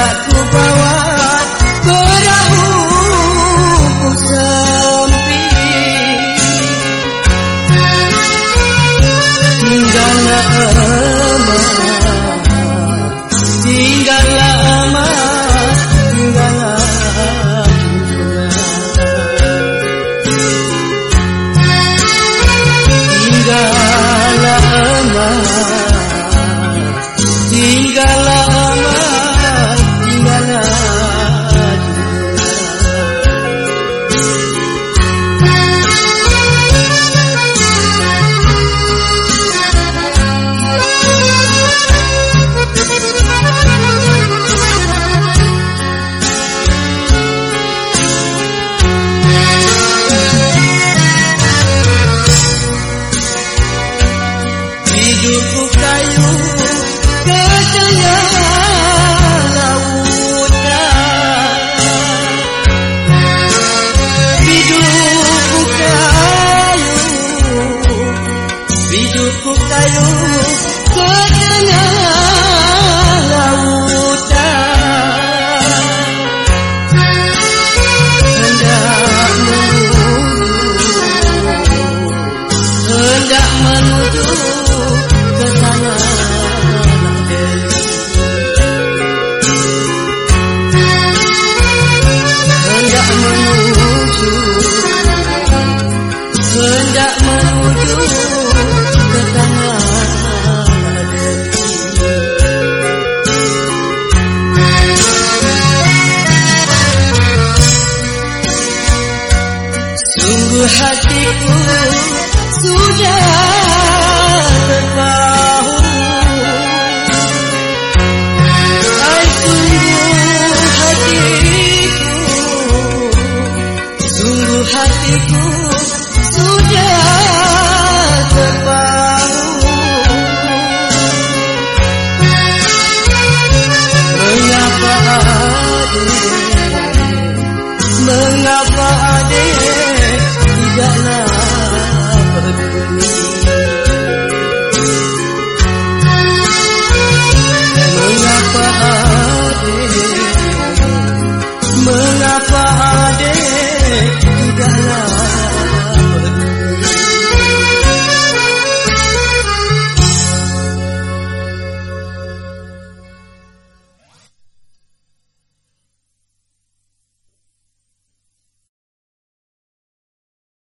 aku bawa hidupku kayu hatiku. Sudah